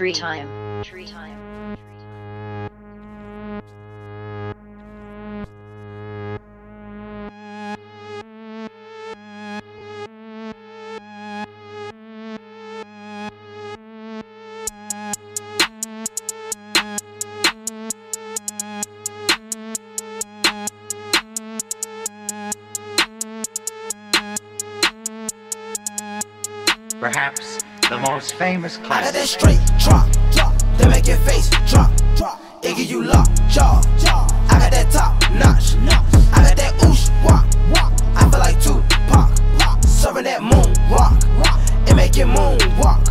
Tree time. Tree time. Perhaps the most famous I got that classic. straight drop, drop. They make your face drop, drop. It give you lock, jaw, jaw. I got that top notch, I got that oosh walk, walk. I feel like Tupac, serving that moon rock, It make your moon walk,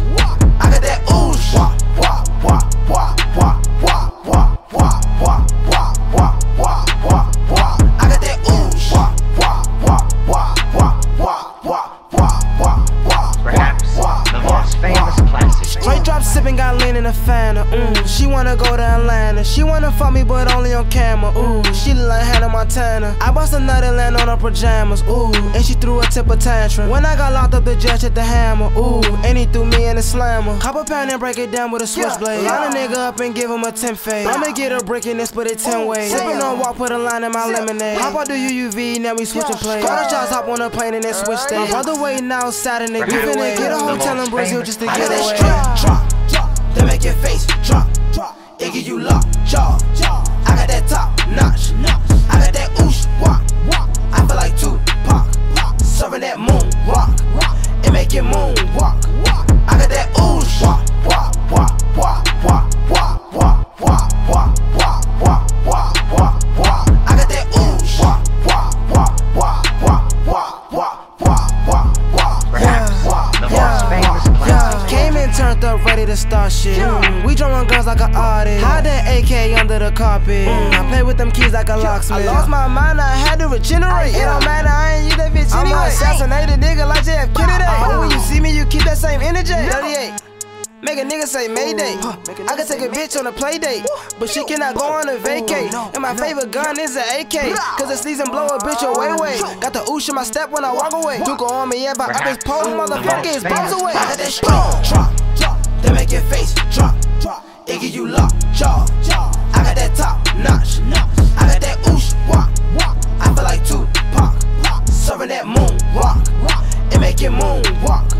got lean Fanta. Ooh, she wanna go to Atlanta. She wanna fuck me, but only on camera. Ooh, she look like Hannah Montana. I bust a nut and land on her pajamas. Ooh, and she threw a temper tantrum. When I got locked up, the judge hit the hammer. Ooh, and he threw me in the slammer. Cop a pound and break it down with a switchblade. Line a nigga up and give him a 10 fade. I'ma get a brick and then split it 10 ways. Sippin' on walk, put a line in my lemonade. Hop out the UUV, now we switching plays. Call the shots, hop on a plane and then switch stage. My brother waiting outside and they Perhaps giving it. Get a hotel in Brazil just to get got that away. straight drop, drop. They make your face drop, drop. It give you lock, jaw, classic. came turned up, ready to start shit. Mm, we drawing guns like an artist. Hide that AK under the carpet. I play with them keys like a locksmith. I lost my mind, I had to regenerate. It don't matter, I ain't use that bitch anyway. I'm assassinate a nigga like JF Kennedy. Oh, when you see me, you keep that same energy. 38. Make a nigga say Mayday. I can take a bitch on a play date, but she cannot go on a vacate. And my favorite gun is an AK, cause the season blow a bitch away, way. Got the oosh in my step when I walk away. Duke on me, yeah, but I just pose, motherfuckers, is bombs away. I got that straight drop, make your face drop. It give you lock, jaw. I got that top notch. I got that oosh walk. I feel like Tupac. Serving that moon rock. It make your moon walk.